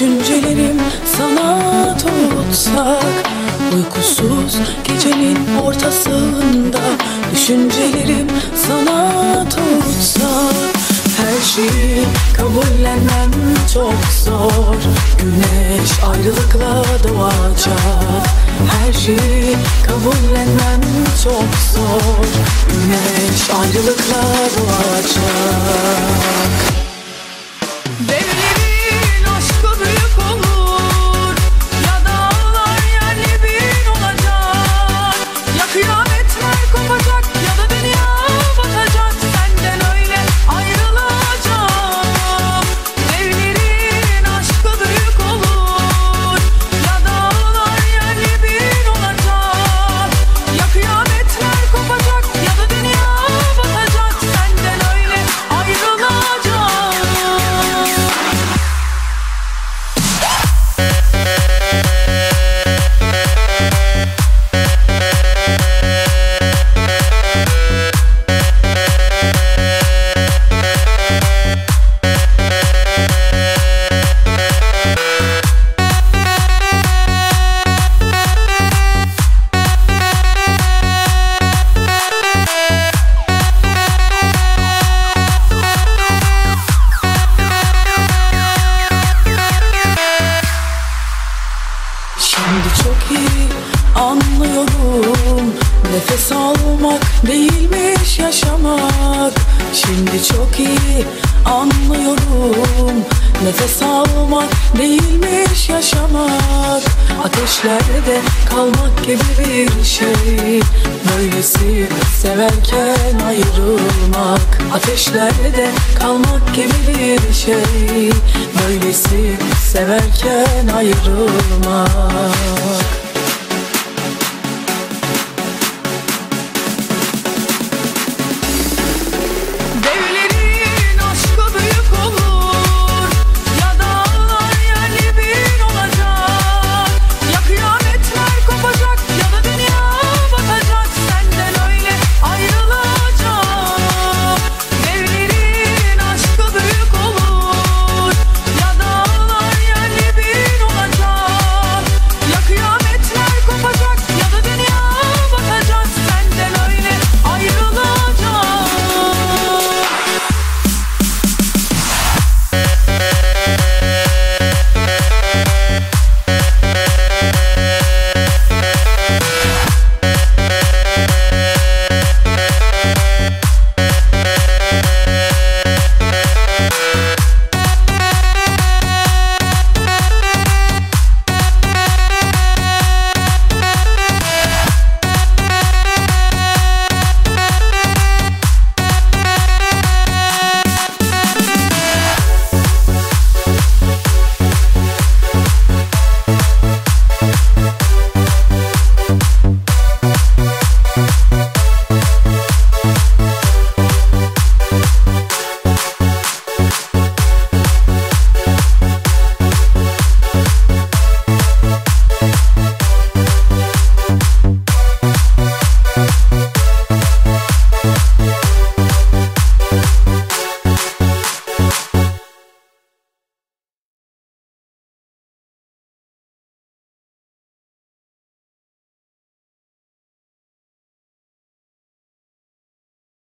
Düşüncelerim sana tutsak Uykusuz gecenin ortasında Düşüncelerim sana tutsak Her şeyi kabullenmem çok zor. Güneş ayrılıkla doğacak Her şeyi kabullenmem çok zor. Güneş ayrılıkla doğacak Şimdi çok iyi anlıyorum. Nefes almak değilmiş yaşamak. Şimdi çok iyi anlıyorum. Nefes almak değilmiş yaşamak. Ateşlerde kalmak gibi bir şey. Böylesi severken ayrılmak. Ateşlerde kalmak gibi bir şey. Böylesi severken ayrılmak